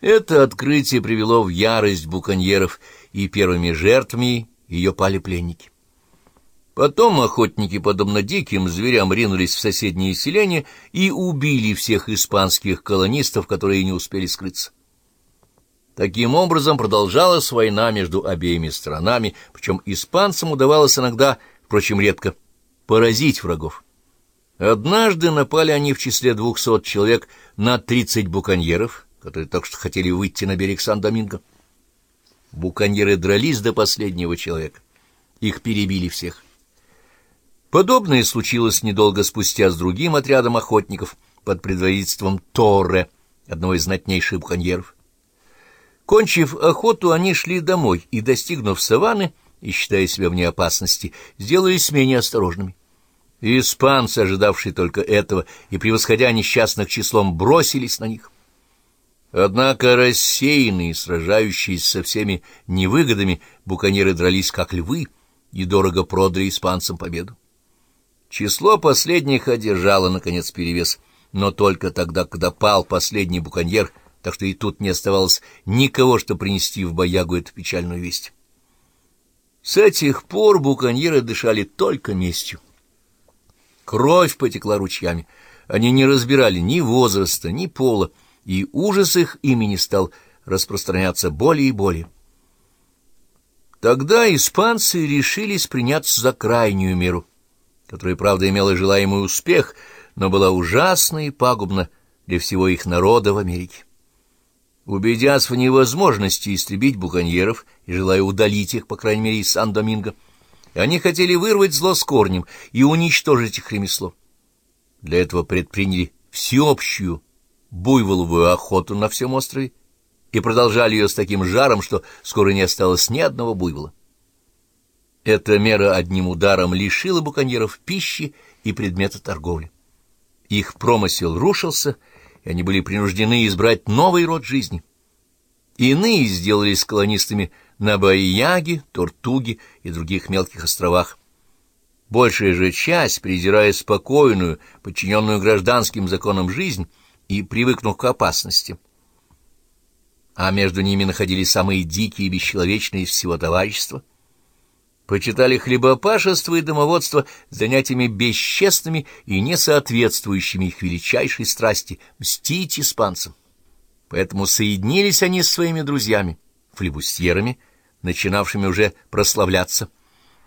Это открытие привело в ярость буконьеров, и первыми жертвами ее пали пленники. Потом охотники, подобно диким зверям, ринулись в соседние селения и убили всех испанских колонистов, которые не успели скрыться. Таким образом продолжалась война между обеими странами, причем испанцам удавалось иногда, впрочем, редко, поразить врагов. Однажды напали они в числе двухсот человек на тридцать буконьеров, которые только что хотели выйти на берег Сан-Доминго. Буконьеры дрались до последнего человека. Их перебили всех. Подобное случилось недолго спустя с другим отрядом охотников под предводительством Торре, одного из знатнейших буконьеров. Кончив охоту, они шли домой и, достигнув саванны и считая себя вне опасности, сделались менее осторожными. Испанцы, ожидавшие только этого и превосходя несчастных числом, бросились на них. Однако рассеянные, сражающиеся со всеми невыгодами, буконьеры дрались как львы и дорого продали испанцам победу. Число последних одержало, наконец, перевес, но только тогда, когда пал последний буконьер, так что и тут не оставалось никого, что принести в боягу эту печальную весть. С этих пор буконьеры дышали только местью. Кровь потекла ручьями. Они не разбирали ни возраста, ни пола, и ужас их имени стал распространяться более и более. Тогда испанцы решились приняться за крайнюю меру, которая, правда, имела желаемый успех, но была ужасна и пагубна для всего их народа в Америке. Убедясь в невозможности истребить буконьеров и желая удалить их, по крайней мере, из Сан-Доминго, они хотели вырвать зло с корнем и уничтожить их ремесло. Для этого предприняли всеобщую буйволовую охоту на всем острове и продолжали ее с таким жаром, что скоро не осталось ни одного буйвола. Эта мера одним ударом лишила буконьеров пищи и предмета торговли. Их промысел рушился, и они были принуждены избрать новый род жизни. Иные сделались колонистами на Баияге, Тортуге и других мелких островах. Большая же часть, презирая спокойную, подчиненную гражданским законам жизнь, и привыкнув к опасности. А между ними находились самые дикие и бесчеловечные из всего товарищества. Почитали хлебопашество и домоводство занятиями бесчестными и несоответствующими их величайшей страсти — мстить испанцам. Поэтому соединились они с своими друзьями, флебустьерами, начинавшими уже прославляться,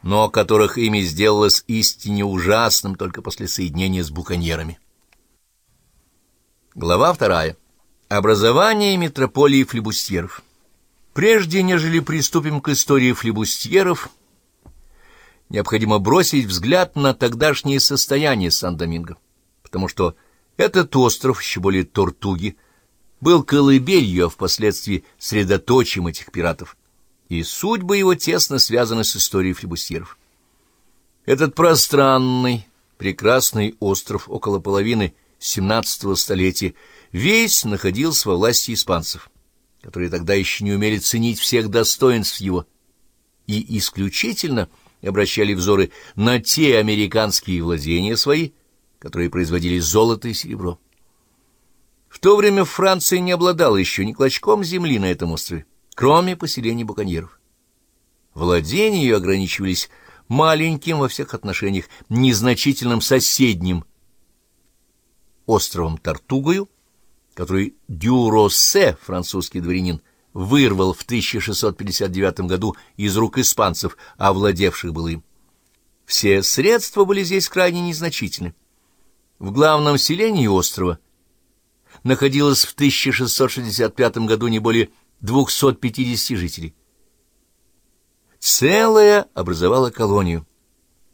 но которых ими сделалось истине ужасным только после соединения с буконьерами. Глава вторая. Образование метрополии флебустьеров. Прежде, нежели приступим к истории флебустьеров, необходимо бросить взгляд на тогдашнее состояние Сан-Доминго, потому что этот остров, еще более Тортуги, был колыбелью, а впоследствии средоточием этих пиратов, и судьбы его тесно связаны с историей флебустьеров. Этот пространный, прекрасный остров около половины XVII столетия весь находился во власти испанцев, которые тогда еще не умели ценить всех достоинств его, и исключительно обращали взоры на те американские владения свои, которые производили золото и серебро. В то время Франция не обладала еще ни клочком земли на этом острове, кроме поселений буконьеров. Владения ее ограничивались маленьким во всех отношениях, незначительным соседним островом Тартугою, который Дюросе, французский дворянин, вырвал в 1659 году из рук испанцев, овладевших было им. Все средства были здесь крайне незначительны. В главном селении острова находилось в 1665 году не более 250 жителей. Целая образовала колонию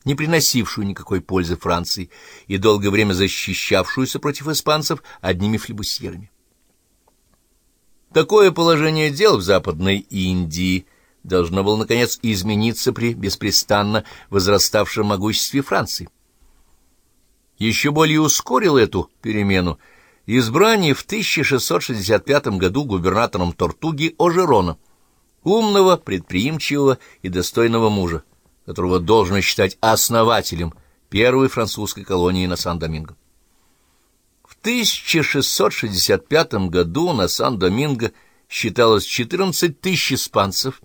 не приносившую никакой пользы Франции и долгое время защищавшуюся против испанцев одними флебусьерами. Такое положение дел в Западной Индии должно было, наконец, измениться при беспрестанно возраставшем могуществе Франции. Еще более ускорил эту перемену избрание в 1665 году губернатором Тортуги Ожерона, умного, предприимчивого и достойного мужа, которого должно считать основателем первой французской колонии на Сан-Доминго. В 1665 году на Сан-Доминго считалось 14 тысяч испанцев,